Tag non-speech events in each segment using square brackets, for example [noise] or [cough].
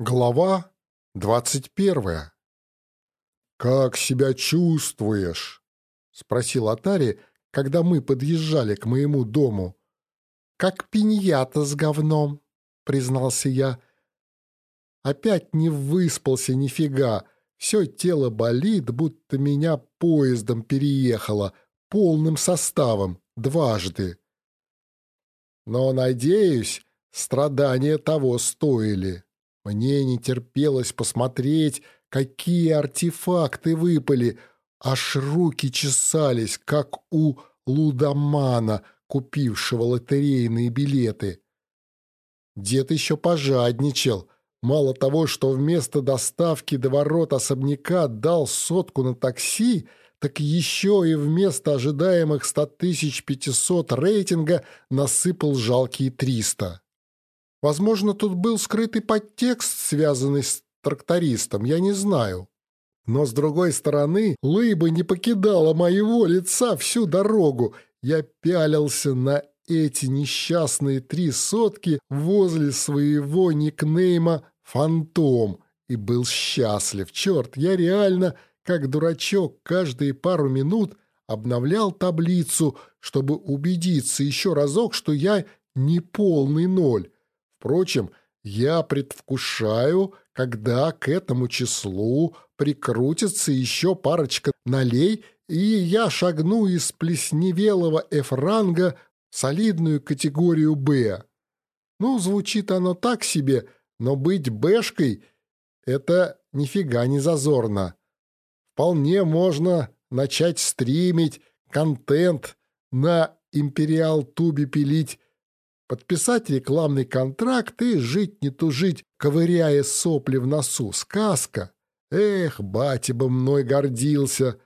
Глава двадцать первая. «Как себя чувствуешь?» — спросил Атари, когда мы подъезжали к моему дому. «Как пиньята с говном», — признался я. Опять не выспался нифига. Все тело болит, будто меня поездом переехало, полным составом, дважды. Но, надеюсь, страдания того стоили. Мне не терпелось посмотреть, какие артефакты выпали, аж руки чесались, как у лудомана, купившего лотерейные билеты. Дед еще пожадничал. Мало того, что вместо доставки до ворот особняка дал сотку на такси, так еще и вместо ожидаемых 100 500 рейтинга насыпал жалкие 300. Возможно, тут был скрытый подтекст, связанный с трактористом, я не знаю. Но, с другой стороны, лыба не покидала моего лица всю дорогу. Я пялился на эти несчастные три сотки возле своего никнейма «Фантом» и был счастлив. Черт, я реально, как дурачок, каждые пару минут обновлял таблицу, чтобы убедиться еще разок, что я не полный ноль. Впрочем, я предвкушаю, когда к этому числу прикрутится еще парочка налей, и я шагну из плесневелого F-ранга в солидную категорию «Б». Ну, звучит оно так себе, но быть «Бэшкой» — это нифига не зазорно. Вполне можно начать стримить, контент на Империал Тубе пилить, Подписать рекламный контракт и жить не тужить, ковыряя сопли в носу. Сказка. Эх, батя бы мной гордился.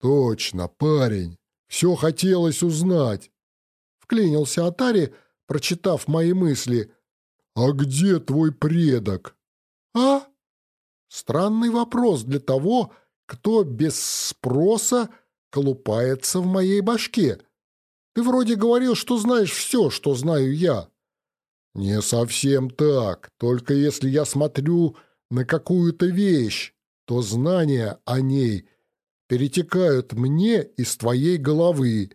Точно, парень. Все хотелось узнать. Вклинился Атари, прочитав мои мысли. «А где твой предок?» «А?» Странный вопрос для того, кто без спроса колупается в моей башке. Ты вроде говорил, что знаешь все, что знаю я». «Не совсем так. Только если я смотрю на какую-то вещь, то знания о ней перетекают мне из твоей головы.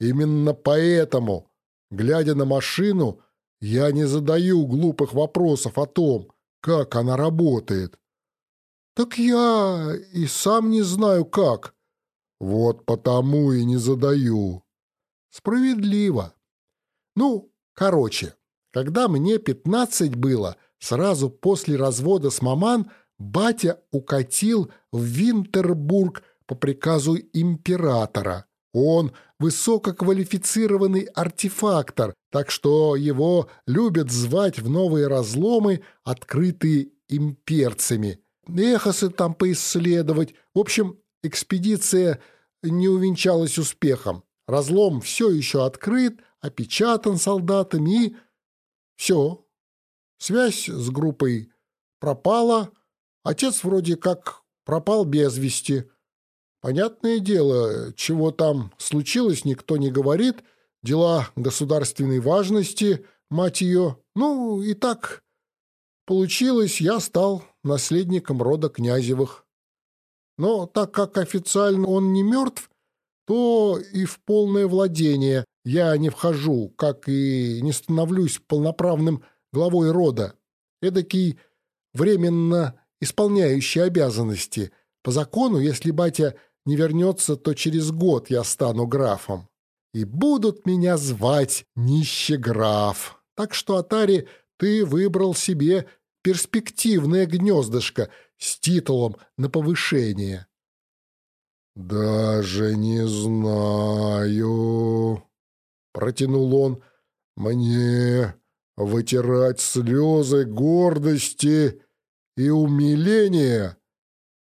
Именно поэтому, глядя на машину, я не задаю глупых вопросов о том, как она работает». «Так я и сам не знаю, как». «Вот потому и не задаю. Справедливо. Ну, короче, когда мне пятнадцать было, сразу после развода с маман, батя укатил в Винтербург по приказу императора. Он высококвалифицированный артефактор, так что его любят звать в новые разломы, открытые имперцами. Эхосы там поисследовать. В общем, экспедиция не увенчалась успехом. Разлом все еще открыт, опечатан солдатами и... Все. Связь с группой пропала. Отец вроде как пропал без вести. Понятное дело, чего там случилось, никто не говорит. Дела государственной важности, мать ее. Ну, и так получилось, я стал наследником рода Князевых. Но так как официально он не мертв, то и в полное владение я не вхожу, как и не становлюсь полноправным главой рода. Эдакий временно исполняющий обязанности. По закону, если батя не вернется, то через год я стану графом. И будут меня звать нищеграф. Так что, Атари, ты выбрал себе перспективное гнездышко с титулом на повышение. «Даже не знаю», — протянул он, — «мне вытирать слезы гордости и умиления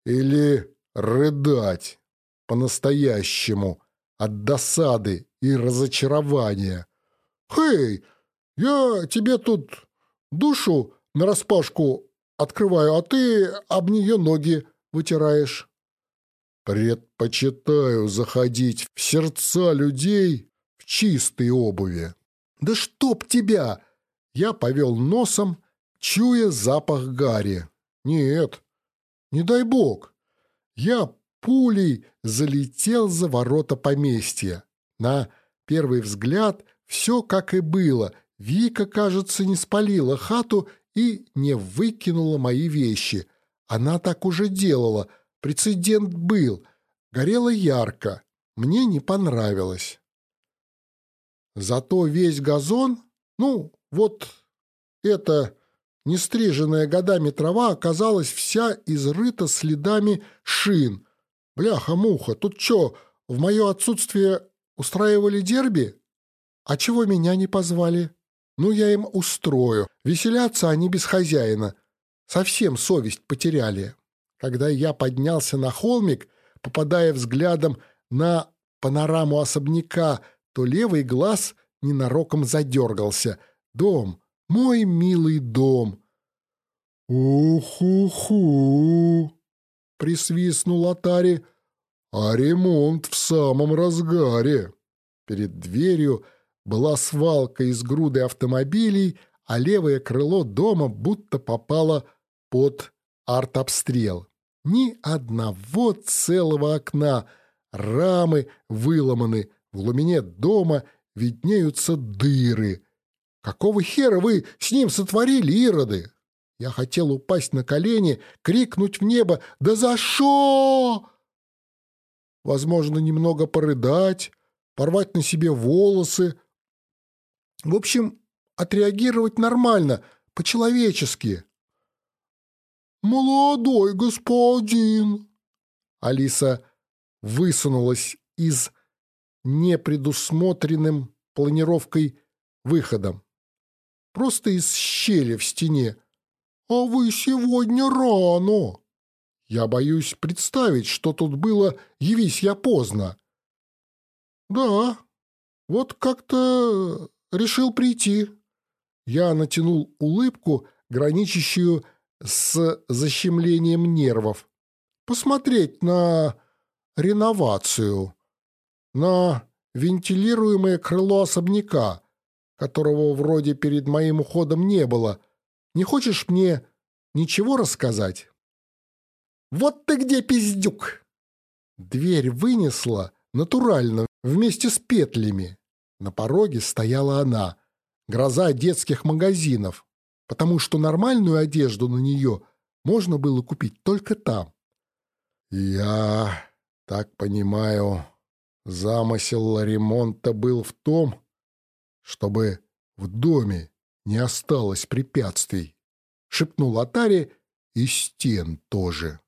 или рыдать по-настоящему от досады и разочарования? Хей, я тебе тут душу нараспашку открываю, а ты об нее ноги вытираешь». Предпочитаю заходить в сердца людей в чистой обуви. Да чтоб тебя! Я повел носом, чуя запах гари. Нет, не дай бог. Я пулей залетел за ворота поместья. На первый взгляд все как и было. Вика, кажется, не спалила хату и не выкинула мои вещи. Она так уже делала. Прецедент был. Горело ярко. Мне не понравилось. Зато весь газон, ну, вот эта нестриженная годами трава оказалась вся изрыта следами шин. Бляха-муха, тут что, в мое отсутствие устраивали дерби? А чего меня не позвали? Ну, я им устрою. Веселятся они без хозяина. Совсем совесть потеряли. Когда я поднялся на холмик, попадая взглядом на панораму особняка, то левый глаз ненароком задергался. Дом, мой милый дом. «Уху-ху!» — присвистнул Атари. «А ремонт в самом разгаре!» Перед дверью была свалка из груды автомобилей, а левое крыло дома будто попало под артобстрел. Ни одного целого окна, рамы выломаны, в глубине дома виднеются дыры. Какого хера вы с ним сотворили, ироды? Я хотел упасть на колени, крикнуть в небо «Да за шо?» Возможно, немного порыдать, порвать на себе волосы. В общем, отреагировать нормально, по-человечески. «Молодой господин!» Алиса высунулась из непредусмотренным планировкой выходом. Просто из щели в стене. «А вы сегодня рано!» Я боюсь представить, что тут было, явись я поздно. «Да, вот как-то решил прийти». Я натянул улыбку, граничащую с защемлением нервов. «Посмотреть на реновацию, на вентилируемое крыло особняка, которого вроде перед моим уходом не было. Не хочешь мне ничего рассказать?» «Вот ты где, пиздюк!» Дверь вынесла натурально, вместе с петлями. На пороге стояла она, гроза детских магазинов, потому что нормальную одежду на нее можно было купить только там. «Я так понимаю, замысел ремонта был в том, чтобы в доме не осталось препятствий», — шепнул Атари, — «и стен тоже».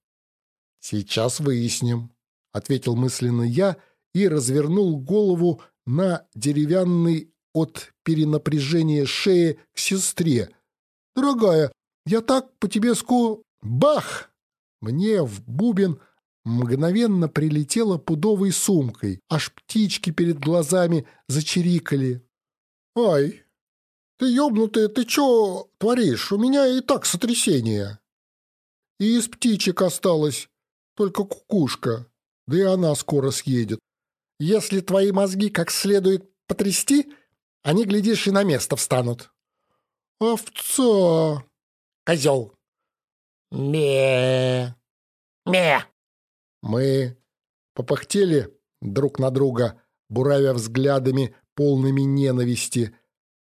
«Сейчас выясним», — ответил мысленно я и развернул голову на деревянный от перенапряжения шеи к сестре. «Дорогая, я так по тебе ску...» Бах! Мне в бубен мгновенно прилетела пудовой сумкой, аж птички перед глазами зачирикали. «Ай, ты ёбнутая, ты чё творишь? У меня и так сотрясение!» И из птичек осталось только кукушка, да и она скоро съедет. Если твои мозги как следует потрясти, они, глядишь, и на место встанут. Овца! Козел! Ме! Ме! Мы попахтели друг на друга, буравя взглядами, полными ненависти,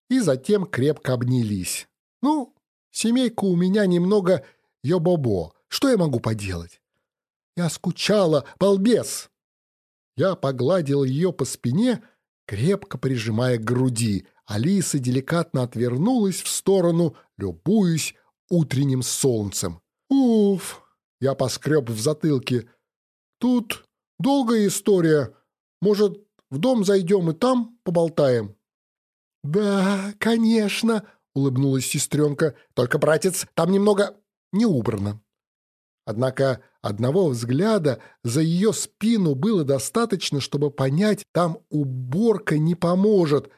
и затем крепко обнялись. Ну, семейка у меня немного ёбобо. Что я могу поделать? Я скучала, балбес!» Я погладил ее по спине, крепко прижимая к груди. Алиса деликатно отвернулась в сторону, любуясь утренним солнцем. «Уф!» — я поскреб в затылке. «Тут долгая история. Может, в дом зайдем и там поболтаем?» «Да, конечно!» — улыбнулась сестренка. «Только, братец, там немного не убрано». Однако одного взгляда за ее спину было достаточно, чтобы понять, там уборка не поможет,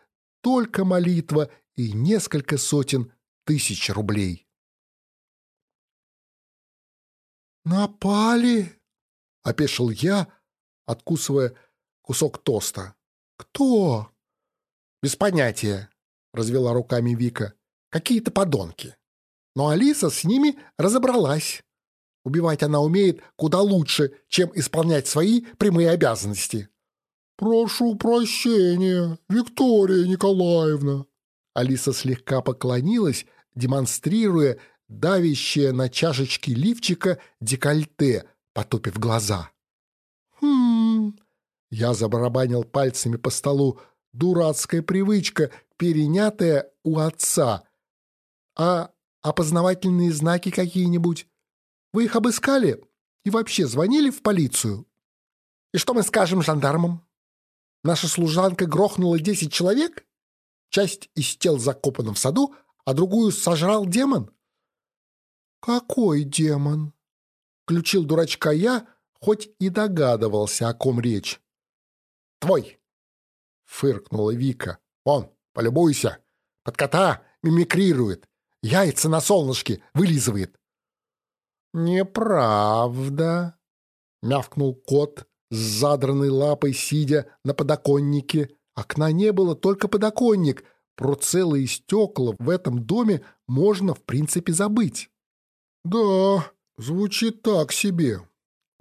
только молитва и несколько сотен тысяч рублей. «Напали?» — опешил я, откусывая кусок тоста. «Кто?» «Без понятия», — развела руками Вика. «Какие-то подонки». Но Алиса с ними разобралась. Убивать она умеет куда лучше, чем исполнять свои прямые обязанности. «Прошу прощения, Виктория Николаевна». Алиса слегка поклонилась, демонстрируя давящее на чашечке лифчика декольте, потупив глаза. «Хм...» Я забарабанил пальцами по столу. Дурацкая привычка, перенятая у отца. «А опознавательные знаки какие-нибудь? Вы их обыскали? И вообще звонили в полицию?» «И что мы скажем жандармам? Наша служанка грохнула десять человек? Часть из тел закопана в саду, а другую сожрал демон?» «Какой демон?» — включил дурачка я, хоть и догадывался, о ком речь. «Твой!» — фыркнула Вика. «Вон, полюбуйся! Под кота мимикрирует, яйца на солнышке вылизывает!» «Неправда!» — мявкнул кот с задранной лапой, сидя на подоконнике. Окна не было, только подоконник. Про целые стекла в этом доме можно, в принципе, забыть. «Да, звучит так себе.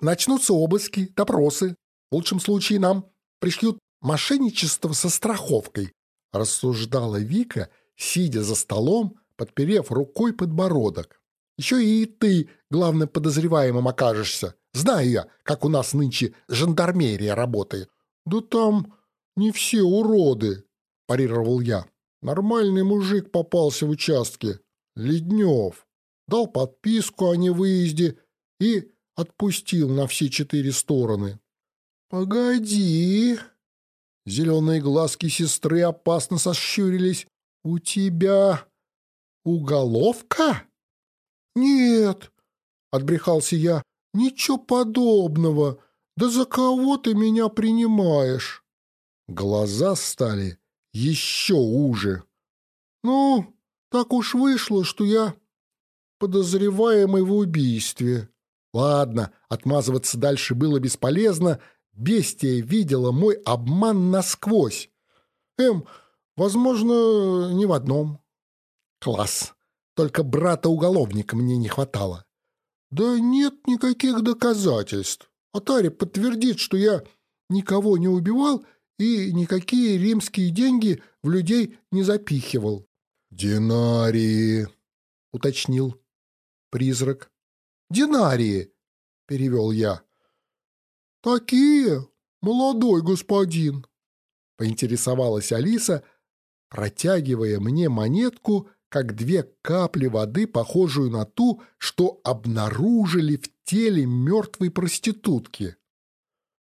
Начнутся обыски, допросы. В лучшем случае нам пришьют мошенничество со страховкой», рассуждала Вика, сидя за столом, подперев рукой подбородок. «Еще и ты главным подозреваемым окажешься. Знаю я, как у нас нынче жандармерия работает». «Да там не все уроды», – парировал я. «Нормальный мужик попался в участке. Леднев дал подписку о невыезде и отпустил на все четыре стороны. «Погоди!» Зеленые глазки сестры опасно сощурились. «У тебя уголовка?» «Нет», — отбрехался я, — «ничего подобного. Да за кого ты меня принимаешь?» Глаза стали еще уже. «Ну, так уж вышло, что я подозреваемый в убийстве. Ладно, отмазываться дальше было бесполезно. Бестия видела мой обман насквозь. Эм, возможно, не в одном. Класс. Только брата-уголовника мне не хватало. Да нет никаких доказательств. Атари подтвердит, что я никого не убивал и никакие римские деньги в людей не запихивал. «Динарии», — уточнил призрак. «Динарии!» — перевел я. «Такие, молодой господин!» — поинтересовалась Алиса, протягивая мне монетку, как две капли воды, похожую на ту, что обнаружили в теле мертвой проститутки.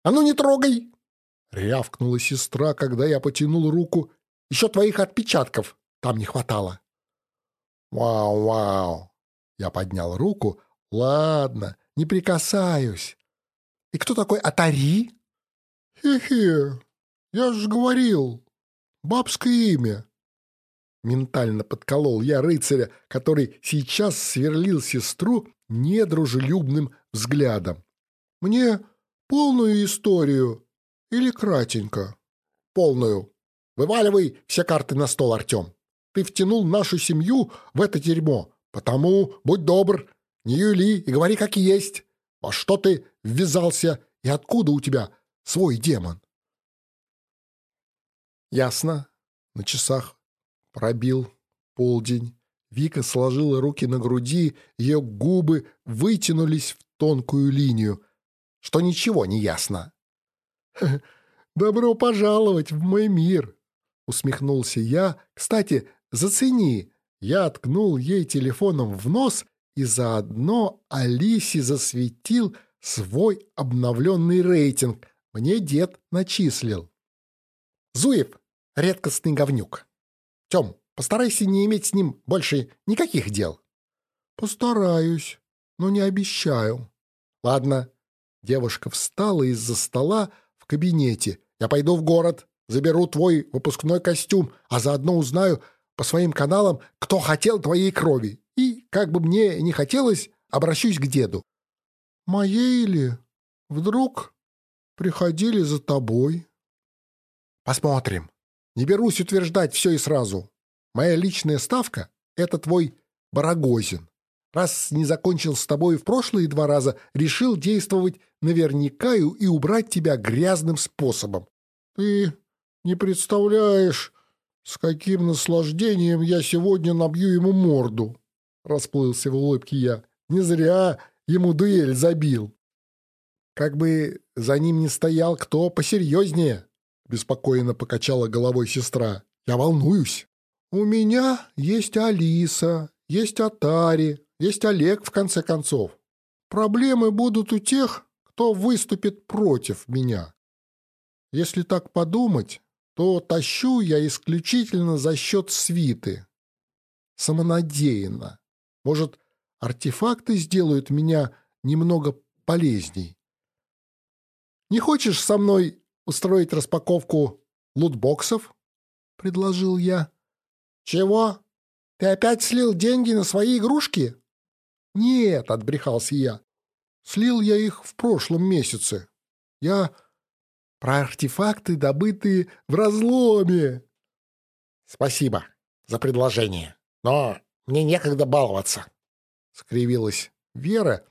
«А ну не трогай!» — рявкнула сестра, когда я потянул руку. «Еще твоих отпечатков там не хватало». «Вау-вау!» Я поднял руку. «Ладно, не прикасаюсь». «И кто такой Атари?» «Хе-хе, я же говорил, бабское имя». Ментально подколол я рыцаря, который сейчас сверлил сестру недружелюбным взглядом. «Мне полную историю или кратенько?» «Полную. Вываливай все карты на стол, Артем. Ты втянул нашу семью в это дерьмо. Потому будь добр, не юли и говори как есть. Во что ты ввязался и откуда у тебя свой демон? Ясно. На часах пробил полдень. Вика сложила руки на груди, ее губы вытянулись в тонкую линию, что ничего не ясно. [laughs] «Добро пожаловать в мой мир!» — усмехнулся я. «Кстати, зацени, я ткнул ей телефоном в нос и заодно Алисе засветил свой обновленный рейтинг. Мне дед начислил. Зуев — редкостный говнюк. Тем, постарайся не иметь с ним больше никаких дел. Постараюсь, но не обещаю. Ладно. Девушка встала из-за стола в кабинете. Я пойду в город, заберу твой выпускной костюм, а заодно узнаю, по своим каналам, кто хотел твоей крови. И, как бы мне не хотелось, обращусь к деду. Моей ли? Вдруг приходили за тобой? Посмотрим. Не берусь утверждать все и сразу. Моя личная ставка — это твой Барагозин. Раз не закончил с тобой в прошлые два раза, решил действовать наверняка и убрать тебя грязным способом. Ты не представляешь, с каким наслаждением я сегодня набью ему морду, расплылся в улыбке я. Не зря ему дуэль забил. Как бы за ним не стоял кто посерьезнее, беспокойно покачала головой сестра. Я волнуюсь. У меня есть Алиса, есть Атари, есть Олег, в конце концов. Проблемы будут у тех, кто выступит против меня. Если так подумать, то тащу я исключительно за счет свиты. Самонадеянно. Может, артефакты сделают меня немного полезней. Не хочешь со мной устроить распаковку лутбоксов? — предложил я. — Чего? Ты опять слил деньги на свои игрушки? «Нет», — отбрехался я. «Слил я их в прошлом месяце. Я про артефакты, добытые в разломе». «Спасибо за предложение, но мне некогда баловаться», — скривилась Вера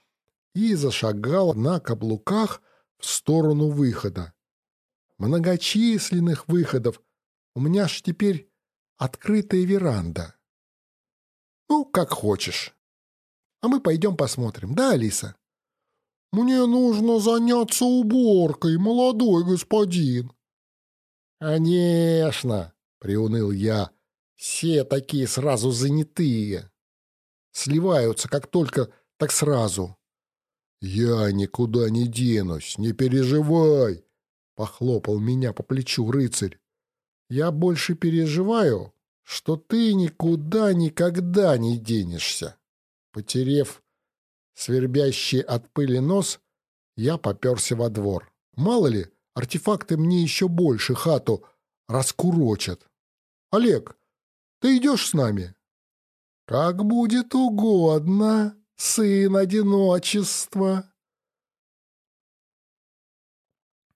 и зашагала на каблуках в сторону выхода. «Многочисленных выходов. У меня ж теперь открытая веранда». «Ну, как хочешь». А мы пойдем посмотрим, да, Алиса? Мне нужно заняться уборкой, молодой господин. Конечно, приуныл я. Все такие сразу занятые. Сливаются как только, так сразу. Я никуда не денусь, не переживай, похлопал меня по плечу рыцарь. Я больше переживаю, что ты никуда никогда не денешься. Потерев свербящий от пыли нос, я поперся во двор. Мало ли, артефакты мне еще больше хату раскурочат. Олег, ты идешь с нами? Как будет угодно, сын одиночества.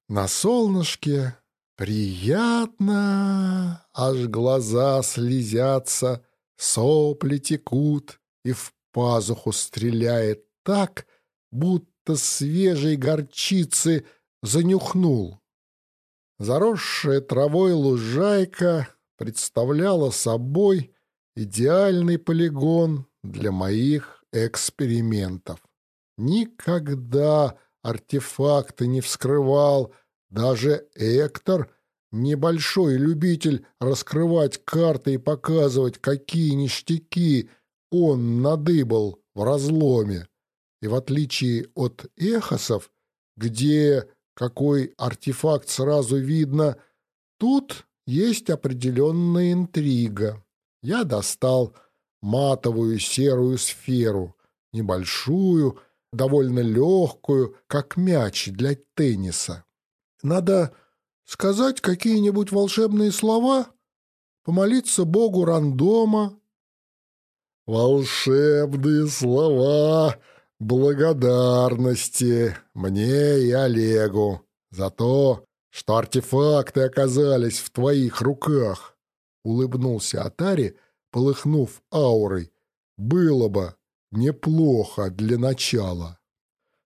На солнышке приятно, аж глаза слезятся, сопли текут, и в пазуху стреляет так, будто свежей горчицы занюхнул. Заросшая травой лужайка представляла собой идеальный полигон для моих экспериментов. Никогда артефакты не вскрывал, даже Эктор, небольшой любитель раскрывать карты и показывать, какие ништяки он надыбал в разломе. И в отличие от эхосов, где какой артефакт сразу видно, тут есть определенная интрига. Я достал матовую серую сферу, небольшую, довольно легкую, как мяч для тенниса. Надо сказать какие-нибудь волшебные слова, помолиться богу рандома, Волшебные слова благодарности мне и Олегу за то, что артефакты оказались в твоих руках. Улыбнулся Атари, полыхнув аурой. Было бы неплохо для начала.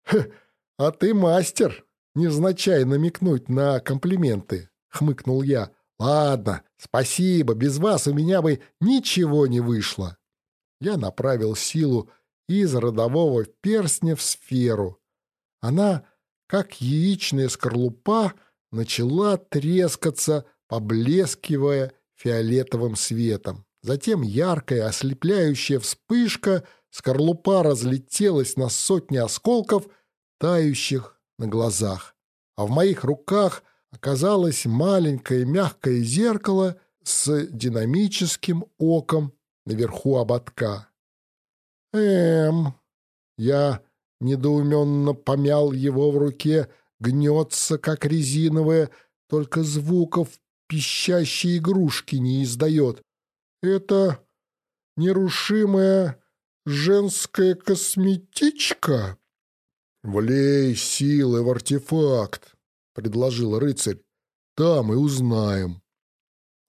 — А ты мастер, невзначай намекнуть на комплименты, — хмыкнул я. — Ладно, спасибо, без вас у меня бы ничего не вышло я направил силу из родового перстня в сферу. Она, как яичная скорлупа, начала трескаться, поблескивая фиолетовым светом. Затем яркая ослепляющая вспышка, скорлупа разлетелась на сотни осколков, тающих на глазах. А в моих руках оказалось маленькое мягкое зеркало с динамическим оком наверху ободка. «Эм...» Я недоуменно помял его в руке, гнется, как резиновая, только звуков пищащей игрушки не издает. «Это нерушимая женская косметичка?» «Влей силы в артефакт», — предложил рыцарь. «Там и узнаем».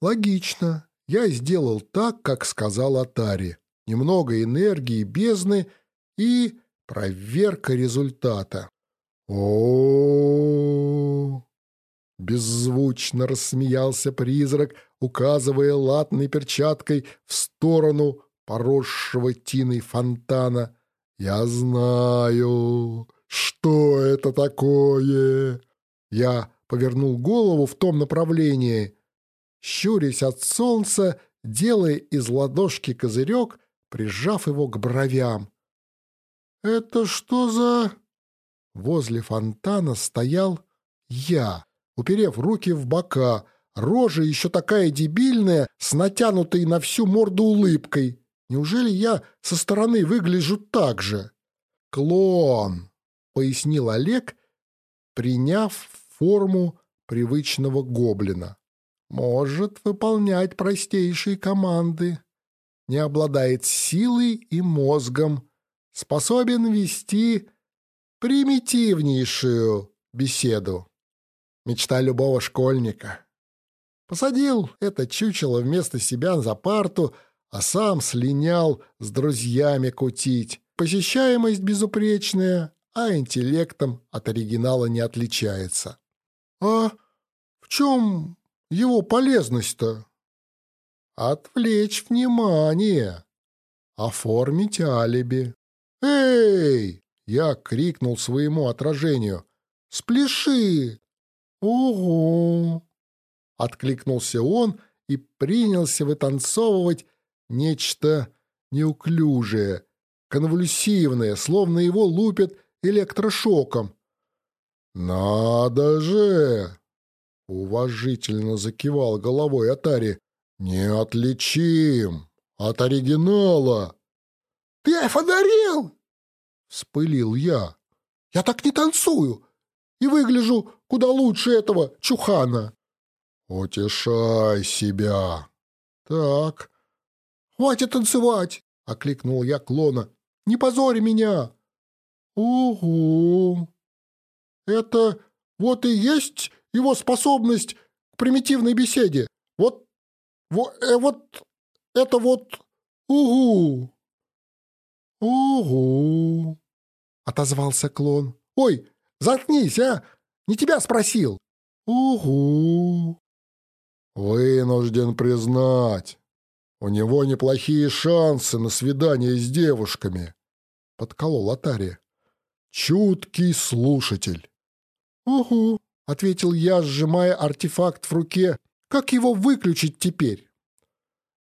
«Логично. Я сделал так, как сказал Атари. немного энергии бездны и проверка результата. О, Беззвучно рассмеялся призрак, указывая латной перчаткой в сторону поросшего тиной фонтана. «Я знаю, что это такое!» Я повернул голову в том направлении, щурясь от солнца, делая из ладошки козырек, прижав его к бровям. «Это что за...» Возле фонтана стоял я, уперев руки в бока, рожа еще такая дебильная, с натянутой на всю морду улыбкой. Неужели я со стороны выгляжу так же? «Клон», — пояснил Олег, приняв форму привычного гоблина. «Может выполнять простейшие команды, не обладает силой и мозгом, способен вести примитивнейшую беседу. Мечта любого школьника. Посадил это чучело вместо себя за парту, а сам слинял с друзьями кутить. Посещаемость безупречная, а интеллектом от оригинала не отличается. А в чем его полезность-то? Отвлечь внимание, оформить алиби. «Эй!» — я крикнул своему отражению. «Спляши!» «Угу!» — откликнулся он и принялся вытанцовывать нечто неуклюжее, конвульсивное, словно его лупят электрошоком. «Надо же!» — уважительно закивал головой Атари. «Неотличим от оригинала!» «Ты офодарил!» — вспылил я. «Я так не танцую и выгляжу куда лучше этого чухана». «Утешай себя!» «Так, хватит танцевать!» — окликнул я клона. «Не позори меня!» «Угу! Это вот и есть его способность к примитивной беседе. Вот, вот, э, вот это вот угу!» «Угу!» — отозвался клон. «Ой, заткнись, а! Не тебя спросил!» «Угу!» «Вынужден признать, у него неплохие шансы на свидание с девушками», — подколол Атари. «Чуткий слушатель». «Угу», — ответил я, сжимая артефакт в руке. «Как его выключить теперь?»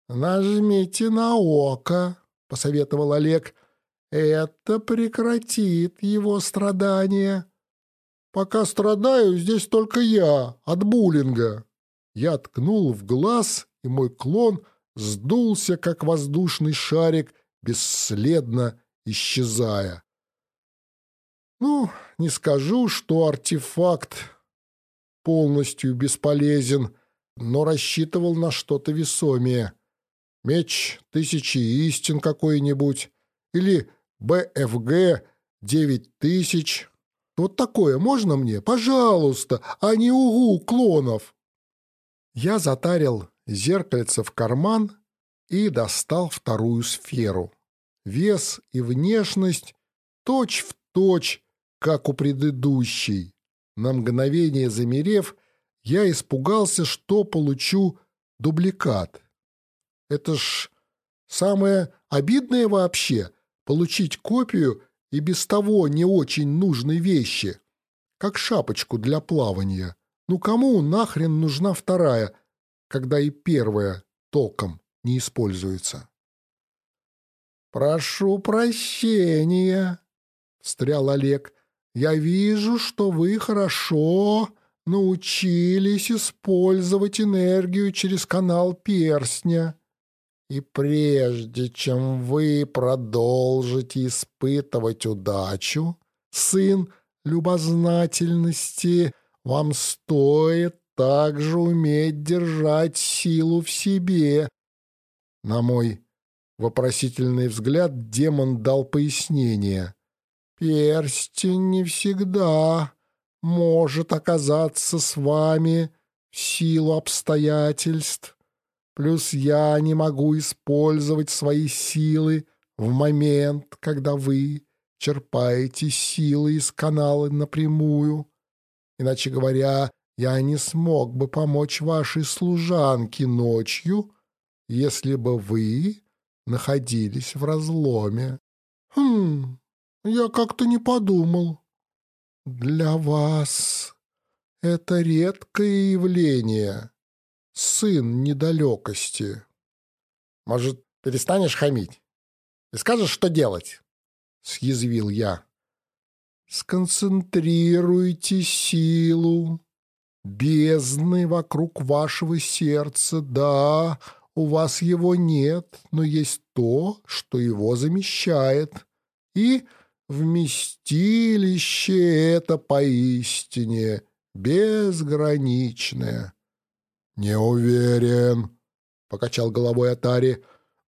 «Нажмите на око», — посоветовал Олег. Это прекратит его страдания. Пока страдаю здесь только я от буллинга. Я ткнул в глаз, и мой клон сдулся, как воздушный шарик, бесследно исчезая. Ну, не скажу, что артефакт полностью бесполезен, но рассчитывал на что-то весомее. Меч тысячи истин какой-нибудь или БФГ 9000. Вот такое можно мне? Пожалуйста, а не угу клонов. Я затарил зеркальце в карман и достал вторую сферу. Вес и внешность точь в точь, как у предыдущей. На мгновение замерев, я испугался, что получу дубликат. Это ж самое обидное вообще — получить копию и без того не очень нужной вещи, как шапочку для плавания. Ну кому нахрен нужна вторая, когда и первая толком не используется? «Прошу прощения», — встрял Олег. «Я вижу, что вы хорошо научились использовать энергию через канал перстня. И прежде чем вы продолжите испытывать удачу, сын любознательности, вам стоит также уметь держать силу в себе. На мой вопросительный взгляд демон дал пояснение. Перстень не всегда может оказаться с вами в силу обстоятельств. Плюс я не могу использовать свои силы в момент, когда вы черпаете силы из канала напрямую. Иначе говоря, я не смог бы помочь вашей служанке ночью, если бы вы находились в разломе. Хм, я как-то не подумал. Для вас это редкое явление, сын недалекости. Может, перестанешь хамить и скажешь, что делать? Съязвил я. Сконцентрируйте силу. Бездны вокруг вашего сердца, да, у вас его нет, но есть то, что его замещает. И вместилище это поистине безграничное. «Не уверен», — покачал головой Атари.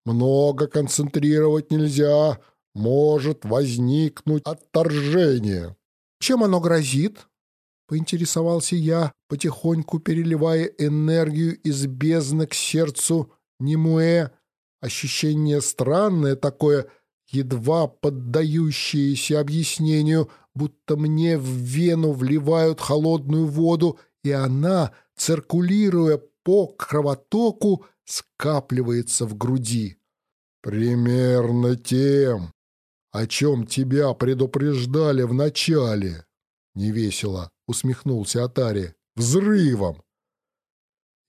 «Много концентрировать нельзя. Может возникнуть отторжение». «Чем оно грозит?» — поинтересовался я, потихоньку переливая энергию из бездны к сердцу Немуэ. Ощущение странное такое, едва поддающееся объяснению, будто мне в вену вливают холодную воду, и она циркулируя по кровотоку, скапливается в груди. «Примерно тем, о чем тебя предупреждали вначале», — невесело усмехнулся Атари. «Взрывом!»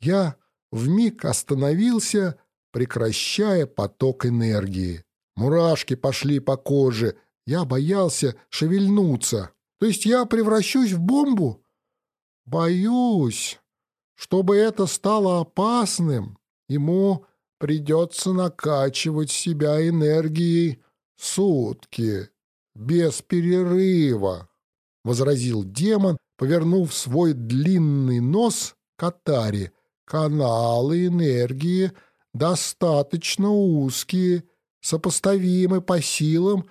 Я вмиг остановился, прекращая поток энергии. Мурашки пошли по коже. Я боялся шевельнуться. То есть я превращусь в бомбу? Боюсь. Чтобы это стало опасным, ему придется накачивать себя энергией сутки, без перерыва, — возразил демон, повернув свой длинный нос к. Каналы энергии достаточно узкие, сопоставимы по силам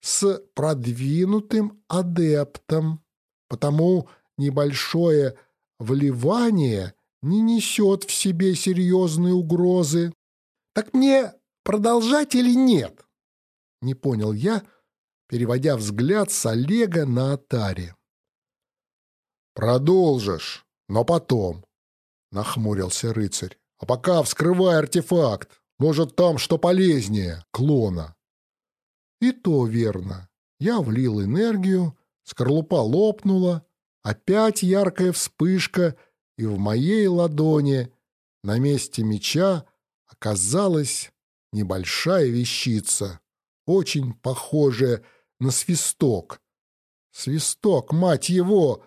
с продвинутым адептом, потому небольшое вливание не несет в себе серьезные угрозы. Так мне продолжать или нет? Не понял я, переводя взгляд с Олега на Атаре. «Продолжишь, но потом», — нахмурился рыцарь. «А пока вскрывай артефакт. Может, там что полезнее клона». И то верно. Я влил энергию, скорлупа лопнула, Опять яркая вспышка, и в моей ладони на месте меча оказалась небольшая вещица, очень похожая на свисток. Свисток, мать его,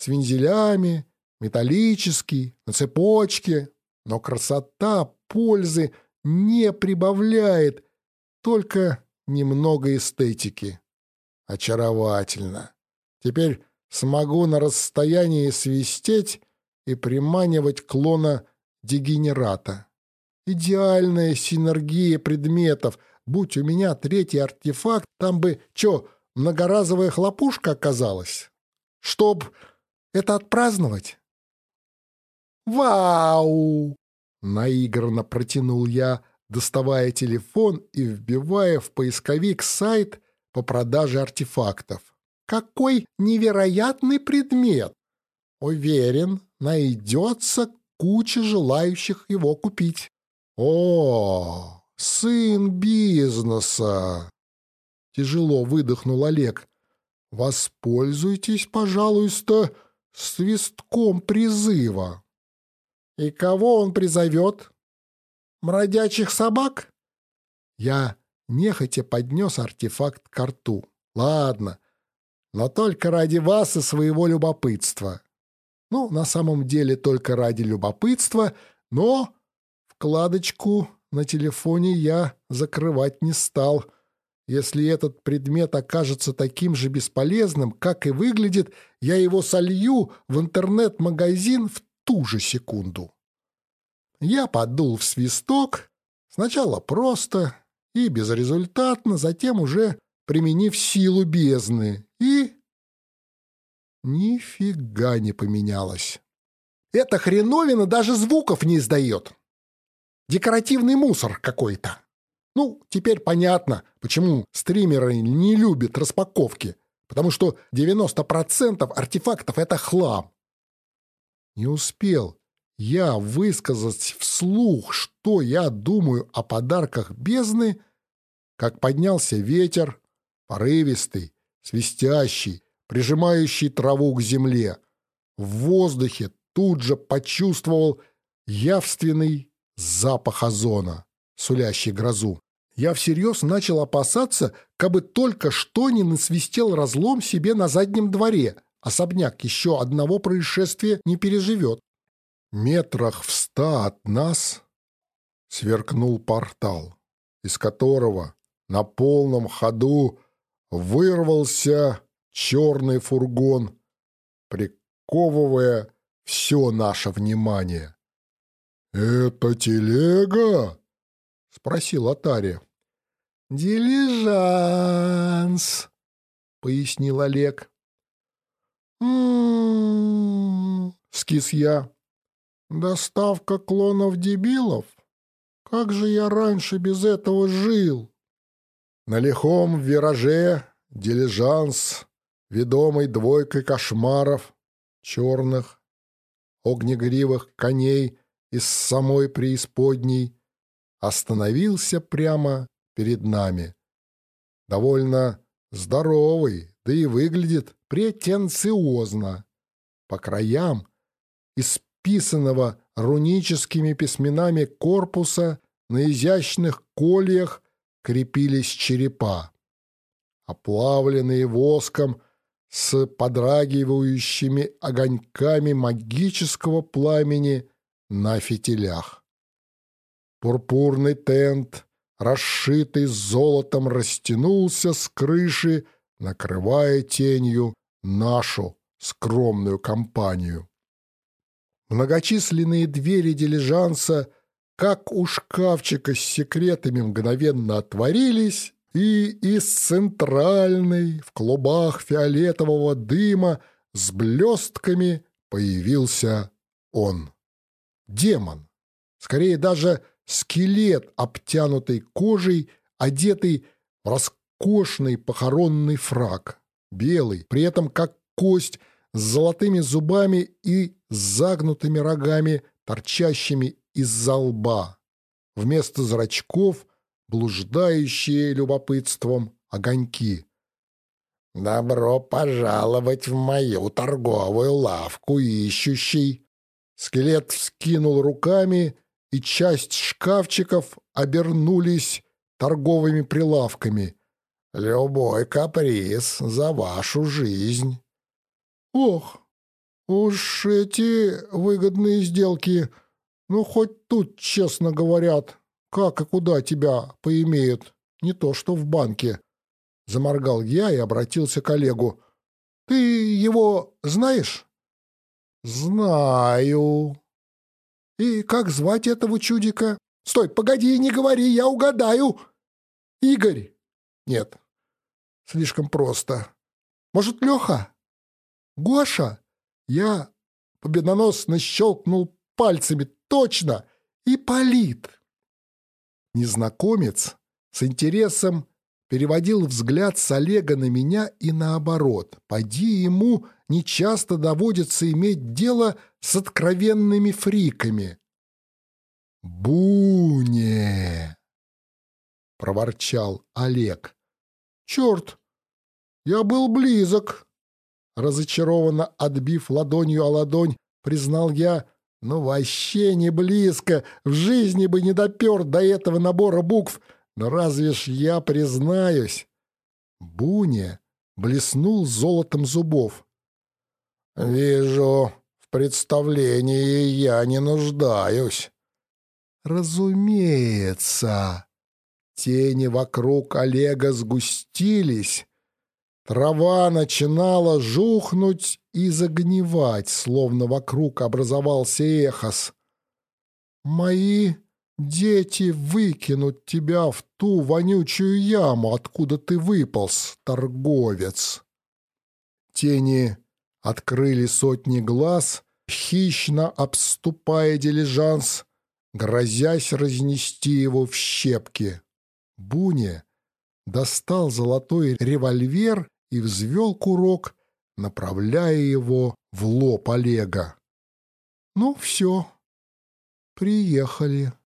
с вензелями, металлический, на цепочке, но красота пользы не прибавляет, только немного эстетики. Очаровательно. Теперь смогу на расстоянии свистеть и приманивать клона дегенерата. Идеальная синергия предметов. Будь у меня третий артефакт, там бы, чё, многоразовая хлопушка оказалась? Чтоб это отпраздновать? «Вау!» — наигранно протянул я, доставая телефон и вбивая в поисковик сайт по продаже артефактов. Какой невероятный предмет! Уверен, найдется куча желающих его купить. О, сын бизнеса! Тяжело выдохнул Олег. Воспользуйтесь, пожалуйста, свистком призыва. И кого он призовет? Мродячих собак? Я нехотя поднес артефакт к рту. Ладно, но только ради вас и своего любопытства. Ну, на самом деле только ради любопытства, но вкладочку на телефоне я закрывать не стал. Если этот предмет окажется таким же бесполезным, как и выглядит, я его солью в интернет-магазин в ту же секунду. Я подул в свисток, сначала просто и безрезультатно, затем уже применив силу бездны, и... Нифига не поменялось. Эта хреновина даже звуков не издает. Декоративный мусор какой-то. Ну, теперь понятно, почему стримеры не любят распаковки, потому что 90% артефактов — это хлам. Не успел я высказать вслух, что я думаю о подарках бездны, как поднялся ветер, порывистый, свистящий, прижимающий траву к земле. В воздухе тут же почувствовал явственный запах озона, сулящий грозу. Я всерьез начал опасаться, кабы только что не насвистел разлом себе на заднем дворе. Особняк еще одного происшествия не переживет. Метрах в ста от нас сверкнул портал, из которого на полном ходу вырвался черный фургон, приковывая все наше внимание. «Это телега?» — спросил Атари. «Дилижанс», — пояснил Олег. «М-м-м», скис я. Доставка клонов-дебилов? Как же я раньше без этого жил? На лихом вираже дилижанс, ведомый двойкой кошмаров, черных, огнегривых коней из самой преисподней, остановился прямо перед нами. Довольно здоровый, да и выглядит претенциозно. По краям из писанного руническими письменами корпуса на изящных кольях крепились черепа, оплавленные воском с подрагивающими огоньками магического пламени на фитилях. Пурпурный тент, расшитый золотом, растянулся с крыши, накрывая тенью нашу скромную компанию. Многочисленные двери дилижанса, как у шкафчика с секретами, мгновенно отворились, и из центральной, в клубах фиолетового дыма, с блестками появился он. Демон. Скорее даже скелет, обтянутый кожей, одетый в роскошный похоронный фраг. Белый, при этом как кость, с золотыми зубами и загнутыми рогами, торчащими из-за лба. Вместо зрачков блуждающие любопытством огоньки. «Добро пожаловать в мою торговую лавку, ищущий!» Скелет вскинул руками, и часть шкафчиков обернулись торговыми прилавками. «Любой каприз за вашу жизнь!» «Ох, уж эти выгодные сделки, ну, хоть тут честно говорят, как и куда тебя поимеют, не то что в банке». Заморгал я и обратился к Олегу. «Ты его знаешь?» «Знаю». «И как звать этого чудика?» «Стой, погоди, не говори, я угадаю!» «Игорь?» «Нет, слишком просто. Может, Леха?» «Гоша!» Я победоносно щелкнул пальцами. «Точно! Ипполит!» Незнакомец с интересом переводил взгляд с Олега на меня и наоборот. Поди ему нечасто доводится иметь дело с откровенными фриками. «Буне!» — проворчал Олег. «Черт! Я был близок!» Разочарованно отбив ладонью о ладонь, признал я, ну вообще не близко, в жизни бы не допер до этого набора букв, но разве ж я признаюсь? Буня блеснул золотом зубов. «Вижу, представлении я не нуждаюсь». «Разумеется». Тени вокруг Олега сгустились, Трава начинала жухнуть и загнивать, словно вокруг образовался эхос. «Мои дети выкинут тебя в ту вонючую яму, откуда ты выполз, торговец!» Тени открыли сотни глаз, хищно обступая дилижанс, грозясь разнести его в щепки. Буня достал золотой револьвер и взвел курок, направляя его в лоб Олега. «Ну, все, приехали».